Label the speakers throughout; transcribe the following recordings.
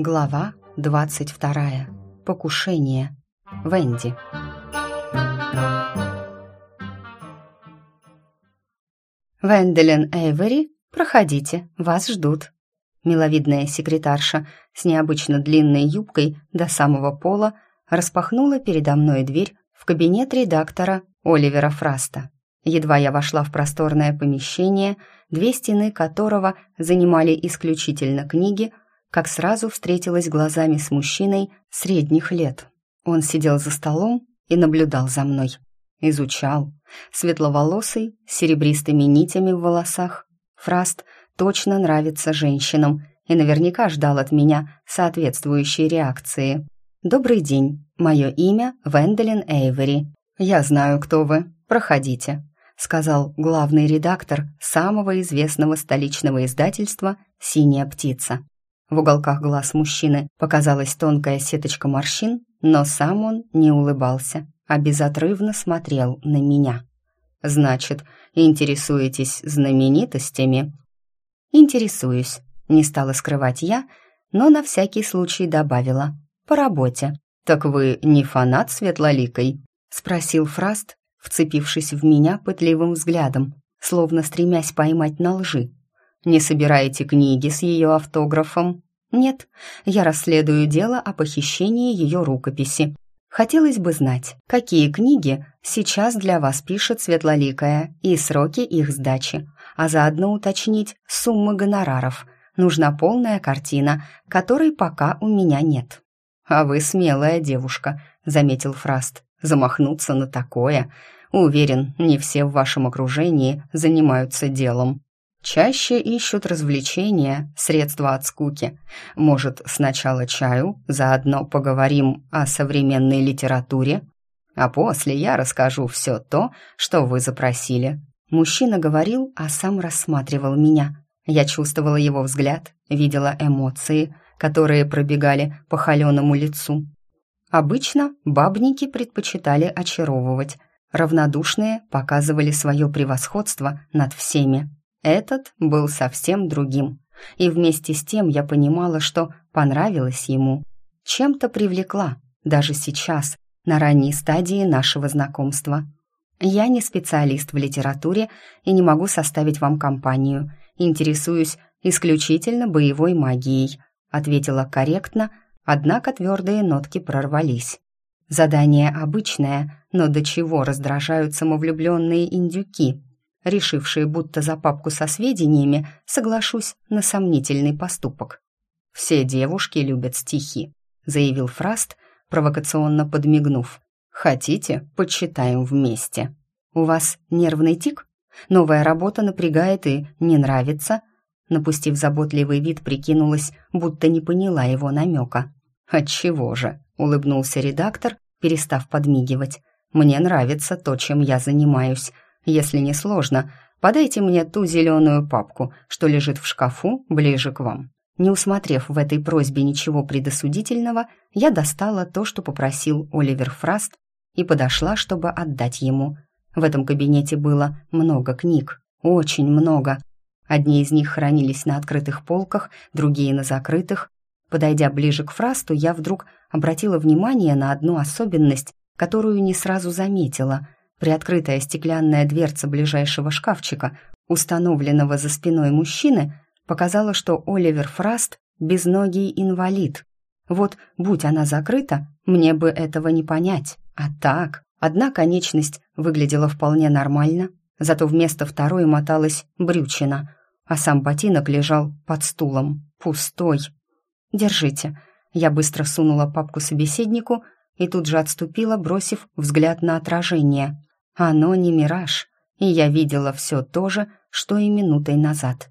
Speaker 1: Глава 22. Покушение. Венди. «Венделин Эйвери, проходите, вас ждут». Миловидная секретарша с необычно длинной юбкой до самого пола распахнула передо мной дверь в кабинет редактора Оливера Фраста. Едва я вошла в просторное помещение, две стены которого занимали исключительно книги, как сразу встретилась глазами с мужчиной средних лет. Он сидел за столом и наблюдал за мной. Изучал. Светловолосый, с серебристыми нитями в волосах. Фраст точно нравится женщинам и наверняка ждал от меня соответствующей реакции. «Добрый день. Мое имя Венделин Эйвери. Я знаю, кто вы. Проходите», — сказал главный редактор самого известного столичного издательства «Синяя птица». В уголках глаз мужчины показалась тонкая сеточка морщин, но сам он не улыбался, а безотрывно смотрел на меня. «Значит, интересуетесь знаменитостями?» «Интересуюсь», — не стала скрывать я, но на всякий случай добавила. «По работе». «Так вы не фанат Светлоликой?» — спросил Фраст, вцепившись в меня пытливым взглядом, словно стремясь поймать на лжи. «Не собираете книги с ее автографом?» «Нет, я расследую дело о похищении ее рукописи. Хотелось бы знать, какие книги сейчас для вас пишет Светлоликая и сроки их сдачи, а заодно уточнить суммы гонораров. Нужна полная картина, которой пока у меня нет». «А вы смелая девушка», — заметил Фраст. «Замахнуться на такое. Уверен, не все в вашем окружении занимаются делом». Чаще ищут развлечения, средства от скуки. Может, сначала чаю, заодно поговорим о современной литературе, а после я расскажу все то, что вы запросили». Мужчина говорил, а сам рассматривал меня. Я чувствовала его взгляд, видела эмоции, которые пробегали по холеному лицу. Обычно бабники предпочитали очаровывать, равнодушные показывали свое превосходство над всеми. Этот был совсем другим, и вместе с тем я понимала, что понравилась ему. Чем-то привлекла, даже сейчас, на ранней стадии нашего знакомства. Я не специалист в литературе и не могу составить вам компанию. Интересуюсь исключительно боевой магией, ответила корректно, однако твердые нотки прорвались. Задание обычное, но до чего раздражают самовлюбленные индюки, решившие, будто за папку со сведениями соглашусь на сомнительный поступок. «Все девушки любят стихи», — заявил Фраст, провокационно подмигнув. «Хотите, почитаем вместе?» «У вас нервный тик? Новая работа напрягает и не нравится?» Напустив заботливый вид, прикинулась, будто не поняла его намека. «Отчего же?» — улыбнулся редактор, перестав подмигивать. «Мне нравится то, чем я занимаюсь. Если не сложно, подайте мне ту зеленую папку, что лежит в шкафу ближе к вам». Не усмотрев в этой просьбе ничего предосудительного, я достала то, что попросил Оливер Фраст, и подошла, чтобы отдать ему. В этом кабинете было много книг, очень много. Одни из них хранились на открытых полках, другие на закрытых. Подойдя ближе к Фрасту, я вдруг обратила внимание на одну особенность, которую не сразу заметила. Приоткрытая стеклянная дверца ближайшего шкафчика, установленного за спиной мужчины, показала, что Оливер Фраст — безногий инвалид. Вот, будь она закрыта, мне бы этого не понять. А так, одна конечность выглядела вполне нормально, зато вместо второй моталась брючина, а сам ботинок лежал под стулом, пустой. «Держите». Я быстро сунула папку собеседнику и тут же отступила, бросив взгляд на отражение. Оно не мираж, и я видела все то же, что и минутой назад.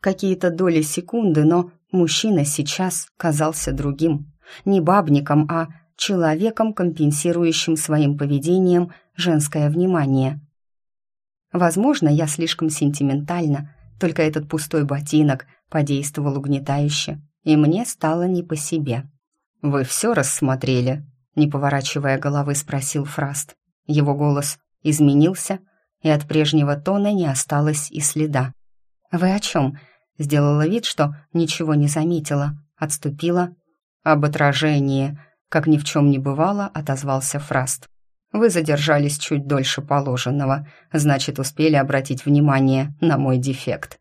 Speaker 1: Какие-то доли секунды, но мужчина сейчас казался другим. Не бабником, а человеком, компенсирующим своим поведением женское внимание. Возможно, я слишком сентиментальна, только этот пустой ботинок подействовал угнетающе, и мне стало не по себе. «Вы все рассмотрели?» Не поворачивая головы, спросил Фраст. Его голос изменился, и от прежнего тона не осталось и следа. «Вы о чем?» Сделала вид, что ничего не заметила, отступила, «Об отражении», — как ни в чем не бывало, отозвался Фраст. «Вы задержались чуть дольше положенного, значит, успели обратить внимание на мой дефект.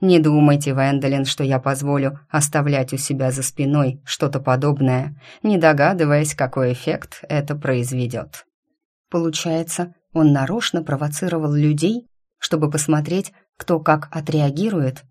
Speaker 1: Не думайте, Венделин, что я позволю оставлять у себя за спиной что-то подобное, не догадываясь, какой эффект это произведет». Получается, он нарочно провоцировал людей, чтобы посмотреть, кто как отреагирует.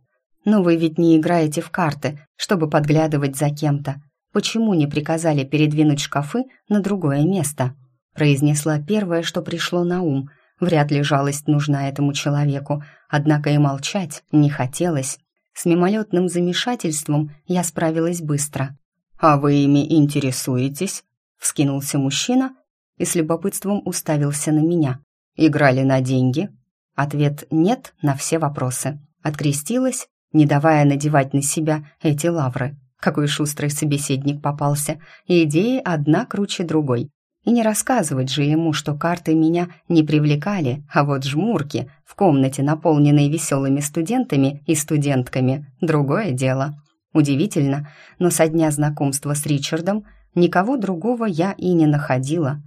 Speaker 1: Но вы ведь не играете в карты, чтобы подглядывать за кем-то. Почему не приказали передвинуть шкафы на другое место? Произнесла первое, что пришло на ум. Вряд ли жалость нужна этому человеку, однако и молчать не хотелось. С мимолетным замешательством я справилась быстро. «А вы ими интересуетесь?» — вскинулся мужчина и с любопытством уставился на меня. «Играли на деньги?» Ответ «нет» на все вопросы. Открестилась, не давая надевать на себя эти лавры. Какой шустрый собеседник попался. Идеи одна круче другой. И не рассказывать же ему, что карты меня не привлекали, а вот жмурки в комнате, наполненной веселыми студентами и студентками, другое дело. Удивительно, но со дня знакомства с Ричардом никого другого я и не находила.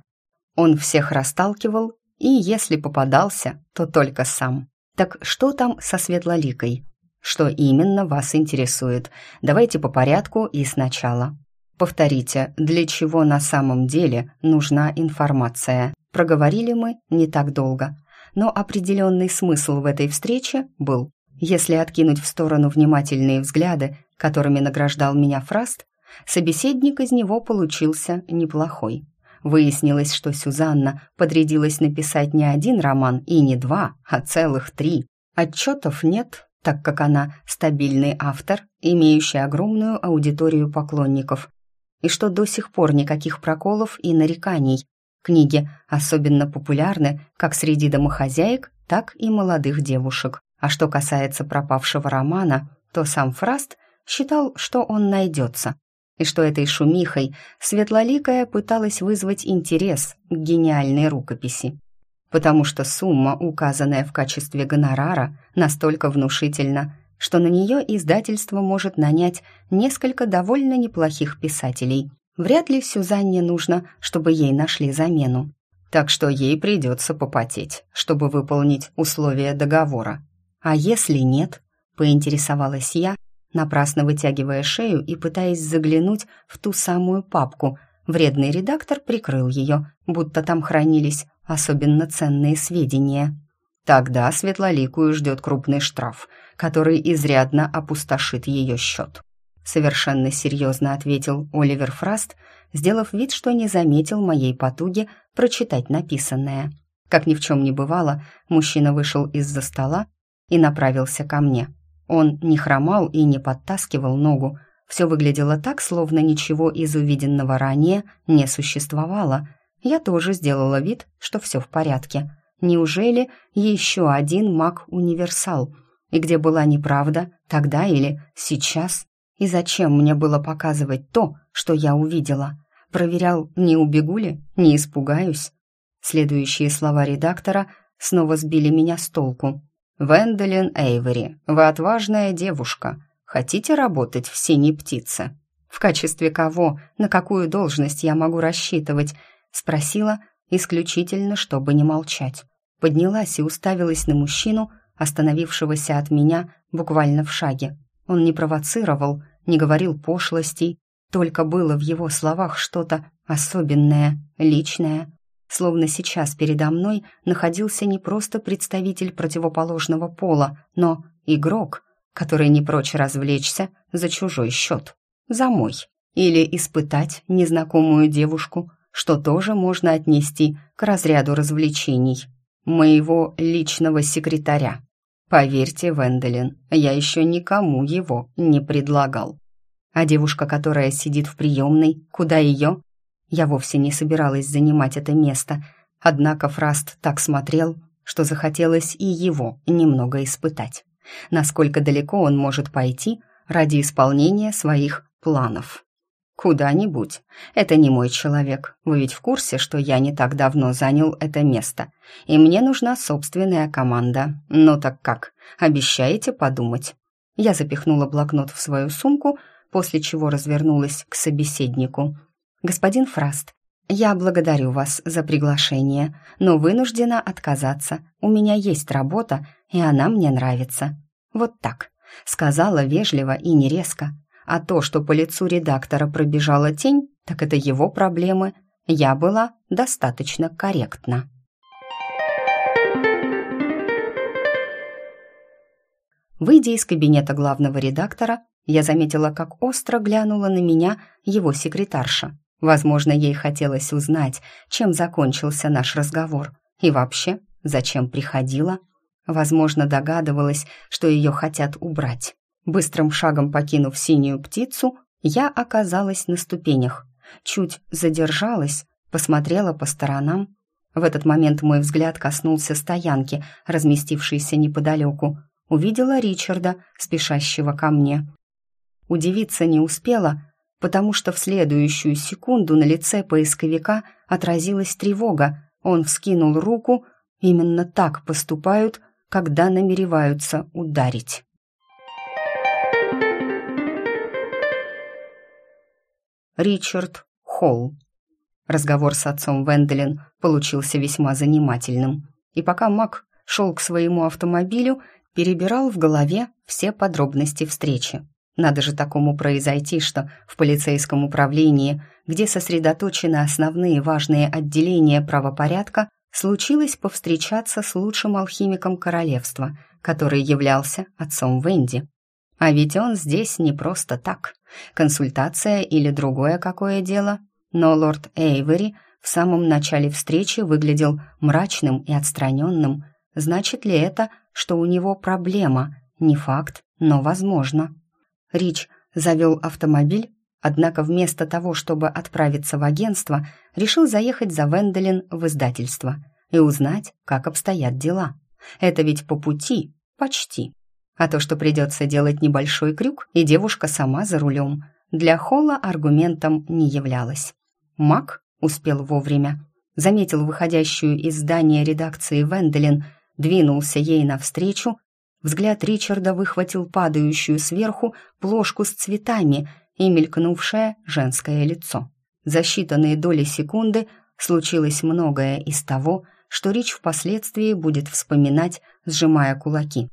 Speaker 1: Он всех расталкивал, и если попадался, то только сам. Так что там со Светлоликой? Что именно вас интересует? Давайте по порядку и сначала. Повторите, для чего на самом деле нужна информация. Проговорили мы не так долго, но определенный смысл в этой встрече был. Если откинуть в сторону внимательные взгляды, которыми награждал меня Фраст, собеседник из него получился неплохой. Выяснилось, что Сюзанна подрядилась написать не один роман и не два, а целых три. Отчетов нет, так как она стабильный автор, имеющий огромную аудиторию поклонников. И что до сих пор никаких проколов и нареканий. Книги особенно популярны как среди домохозяек, так и молодых девушек. А что касается пропавшего романа, то сам Фраст считал, что он найдется и что этой шумихой Светлоликая пыталась вызвать интерес к гениальной рукописи. Потому что сумма, указанная в качестве гонорара, настолько внушительна, что на нее издательство может нанять несколько довольно неплохих писателей. Вряд ли Сюзанне нужно, чтобы ей нашли замену. Так что ей придется попотеть, чтобы выполнить условия договора. А если нет, поинтересовалась я, напрасно вытягивая шею и пытаясь заглянуть в ту самую папку. Вредный редактор прикрыл ее, будто там хранились особенно ценные сведения. Тогда Светлоликую ждет крупный штраф, который изрядно опустошит ее счет. Совершенно серьезно ответил Оливер Фраст, сделав вид, что не заметил моей потуги прочитать написанное. Как ни в чем не бывало, мужчина вышел из-за стола и направился ко мне. Он не хромал и не подтаскивал ногу. Все выглядело так, словно ничего из увиденного ранее не существовало. Я тоже сделала вид, что все в порядке. Неужели еще один маг-универсал? И где была неправда, тогда или сейчас? И зачем мне было показывать то, что я увидела? Проверял, не убегу ли, не испугаюсь? Следующие слова редактора снова сбили меня с толку. «Венделин Эйвери, вы отважная девушка. Хотите работать в «Синей птице»?» «В качестве кого? На какую должность я могу рассчитывать?» Спросила, исключительно, чтобы не молчать. Поднялась и уставилась на мужчину, остановившегося от меня буквально в шаге. Он не провоцировал, не говорил пошлостей, только было в его словах что-то особенное, личное, словно сейчас передо мной находился не просто представитель противоположного пола, но игрок, который не прочь развлечься за чужой счет, за мой, или испытать незнакомую девушку, что тоже можно отнести к разряду развлечений, моего личного секретаря. Поверьте, Венделин, я еще никому его не предлагал. А девушка, которая сидит в приемной, куда ее? Я вовсе не собиралась занимать это место, однако Фраст так смотрел, что захотелось и его немного испытать. Насколько далеко он может пойти ради исполнения своих планов. «Куда-нибудь. Это не мой человек. Вы ведь в курсе, что я не так давно занял это место, и мне нужна собственная команда. Ну так как? Обещаете подумать?» Я запихнула блокнот в свою сумку, после чего развернулась к собеседнику. «Господин Фраст, я благодарю вас за приглашение, но вынуждена отказаться. У меня есть работа, и она мне нравится. Вот так», — сказала вежливо и не резко. А то, что по лицу редактора пробежала тень, так это его проблемы. Я была достаточно корректна. Выйдя из кабинета главного редактора, я заметила, как остро глянула на меня его секретарша. Возможно, ей хотелось узнать, чем закончился наш разговор. И вообще, зачем приходила. Возможно, догадывалась, что ее хотят убрать. Быстрым шагом покинув синюю птицу, я оказалась на ступенях. Чуть задержалась, посмотрела по сторонам. В этот момент мой взгляд коснулся стоянки, разместившейся неподалеку. Увидела Ричарда, спешащего ко мне. Удивиться не успела, потому что в следующую секунду на лице поисковика отразилась тревога. Он вскинул руку. Именно так поступают, когда намереваются ударить. Ричард Холл. Разговор с отцом Венделин получился весьма занимательным. И пока Мак шел к своему автомобилю, перебирал в голове все подробности встречи. Надо же такому произойти, что в полицейском управлении, где сосредоточены основные важные отделения правопорядка, случилось повстречаться с лучшим алхимиком королевства, который являлся отцом Венди. А ведь он здесь не просто так. Консультация или другое какое дело. Но лорд Эйвери в самом начале встречи выглядел мрачным и отстраненным. Значит ли это, что у него проблема? Не факт, но возможно. Рич завел автомобиль, однако вместо того, чтобы отправиться в агентство, решил заехать за Венделин в издательство и узнать, как обстоят дела. Это ведь по пути, почти. А то, что придется делать небольшой крюк, и девушка сама за рулем, для Холла аргументом не являлось. Мак успел вовремя. Заметил выходящую из здания редакции Венделин, двинулся ей навстречу Взгляд Ричарда выхватил падающую сверху плошку с цветами и мелькнувшее женское лицо. За считанные доли секунды случилось многое из того, что Рич впоследствии будет вспоминать, сжимая кулаки.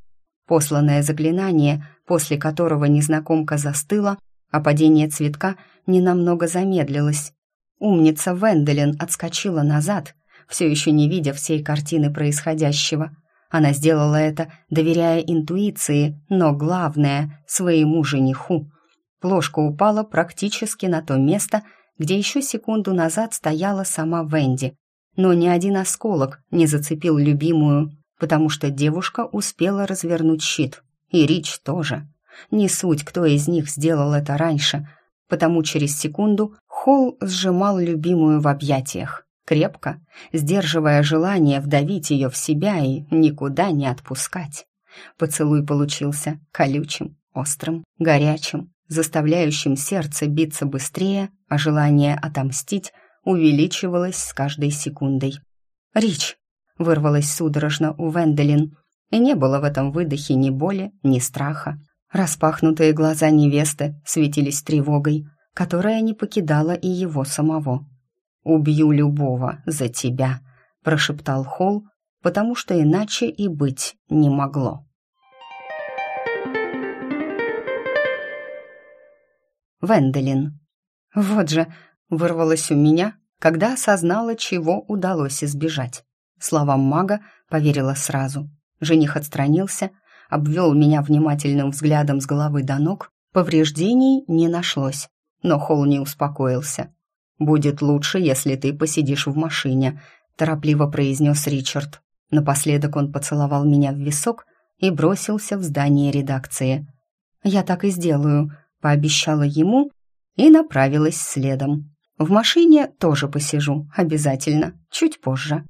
Speaker 1: Посланное заклинание, после которого незнакомка застыла, а падение цветка ненамного замедлилось. Умница Венделин отскочила назад, все еще не видя всей картины происходящего. Она сделала это, доверяя интуиции, но главное — своему жениху. Плошка упала практически на то место, где еще секунду назад стояла сама Венди. Но ни один осколок не зацепил любимую, потому что девушка успела развернуть щит. И Рич тоже. Не суть, кто из них сделал это раньше, потому через секунду Холл сжимал любимую в объятиях крепко, сдерживая желание вдавить ее в себя и никуда не отпускать. Поцелуй получился колючим, острым, горячим, заставляющим сердце биться быстрее, а желание отомстить увеличивалось с каждой секундой. «Рич!» — вырвалось судорожно у Венделин, и не было в этом выдохе ни боли, ни страха. Распахнутые глаза невесты светились тревогой, которая не покидала и его самого. «Убью любого за тебя», — прошептал Холл, потому что иначе и быть не могло. Венделин. Вот же, вырвалось у меня, когда осознала, чего удалось избежать. Словам мага поверила сразу. Жених отстранился, обвел меня внимательным взглядом с головы до ног, повреждений не нашлось. Но Холл не успокоился. «Будет лучше, если ты посидишь в машине», — торопливо произнес Ричард. Напоследок он поцеловал меня в висок и бросился в здание редакции. «Я так и сделаю», — пообещала ему и направилась следом. «В машине тоже посижу, обязательно, чуть позже».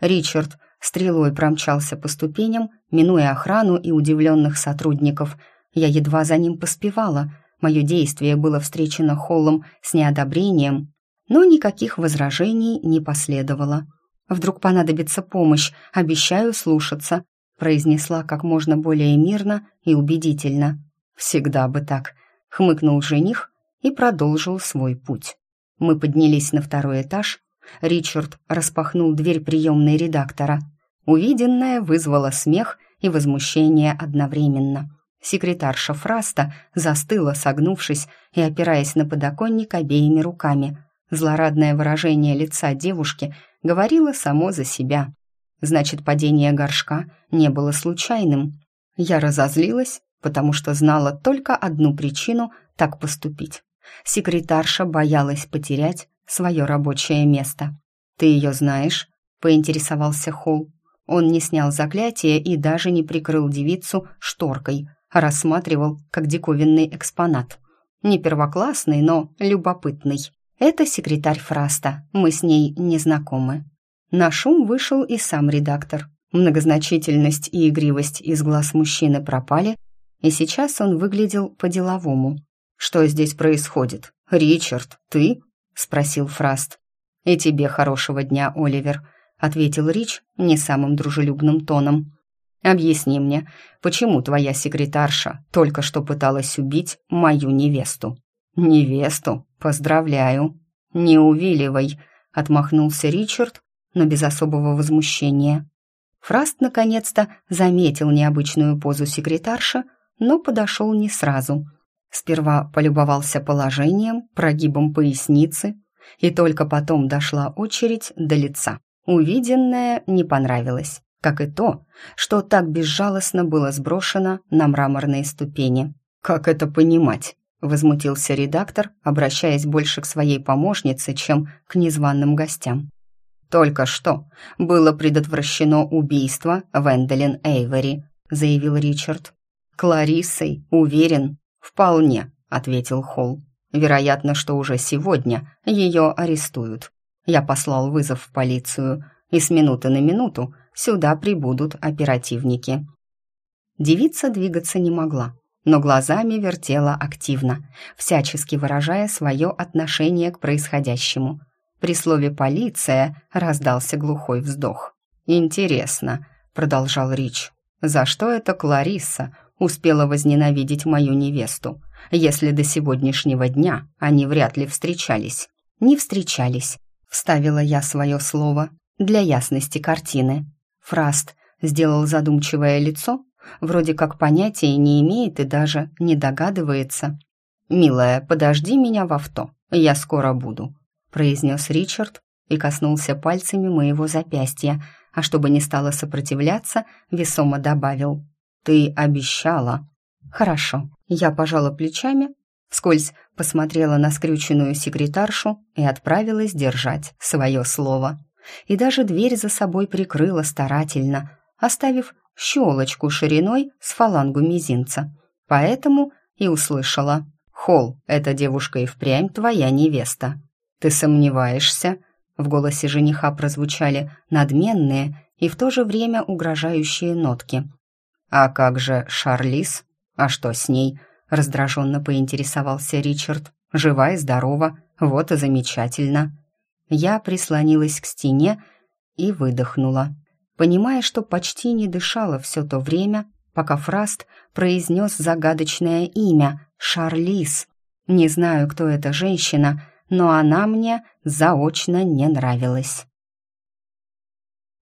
Speaker 1: Ричард стрелой промчался по ступеням, минуя охрану и удивленных сотрудников. Я едва за ним поспевала. Мое действие было встречено Холлом с неодобрением но никаких возражений не последовало. «Вдруг понадобится помощь, обещаю слушаться», произнесла как можно более мирно и убедительно. «Всегда бы так», — хмыкнул жених и продолжил свой путь. Мы поднялись на второй этаж. Ричард распахнул дверь приемной редактора. Увиденное вызвало смех и возмущение одновременно. Секретарша Фраста застыла, согнувшись и опираясь на подоконник обеими руками. Злорадное выражение лица девушки говорило само за себя. Значит, падение горшка не было случайным. Я разозлилась, потому что знала только одну причину так поступить. Секретарша боялась потерять свое рабочее место. «Ты ее знаешь?» — поинтересовался Холл. Он не снял заклятие и даже не прикрыл девицу шторкой, а рассматривал как диковинный экспонат. Не первоклассный, но любопытный. Это секретарь Фраста, мы с ней не знакомы. На шум вышел и сам редактор. Многозначительность и игривость из глаз мужчины пропали, и сейчас он выглядел по-деловому. «Что здесь происходит? Ричард, ты?» — спросил Фраст. «И тебе хорошего дня, Оливер», — ответил Рич не самым дружелюбным тоном. «Объясни мне, почему твоя секретарша только что пыталась убить мою невесту?» «Невесту? Поздравляю!» «Не увиливай!» — отмахнулся Ричард, но без особого возмущения. Фраст наконец-то заметил необычную позу секретарша, но подошел не сразу. Сперва полюбовался положением, прогибом поясницы, и только потом дошла очередь до лица. Увиденное не понравилось, как и то, что так безжалостно было сброшено на мраморные ступени. «Как это понимать?» — возмутился редактор, обращаясь больше к своей помощнице, чем к незваным гостям. «Только что было предотвращено убийство Венделин Эйвери», — заявил Ричард. «Клариссой, уверен?» «Вполне», — ответил Холл. «Вероятно, что уже сегодня ее арестуют. Я послал вызов в полицию, и с минуты на минуту сюда прибудут оперативники. Девица двигаться не могла, но глазами вертела активно, всячески выражая свое отношение к происходящему. При слове «полиция» раздался глухой вздох. «Интересно», — продолжал Рич, — «за что это Кларисса успела возненавидеть мою невесту, если до сегодняшнего дня они вряд ли встречались?» «Не встречались», Вставила я свое слово для ясности картины. Фраст сделал задумчивое лицо, вроде как понятия не имеет и даже не догадывается. «Милая, подожди меня в авто, я скоро буду», произнес Ричард и коснулся пальцами моего запястья, а чтобы не стало сопротивляться, весомо добавил. «Ты обещала». «Хорошо». Я пожала плечами Вскользь посмотрела на скрюченную секретаршу и отправилась держать свое слово. И даже дверь за собой прикрыла старательно, оставив щелочку шириной с фалангу мизинца. Поэтому и услышала. «Холл, эта девушка и впрямь твоя невеста». «Ты сомневаешься?» В голосе жениха прозвучали надменные и в то же время угрожающие нотки. «А как же Шарлиз? А что с ней?» раздраженно поинтересовался Ричард. «Жива и здорова, вот и замечательно». Я прислонилась к стене и выдохнула, понимая, что почти не дышала все то время, пока Фраст произнес загадочное имя Шарлиз. Не знаю, кто эта женщина, но она мне заочно не нравилась.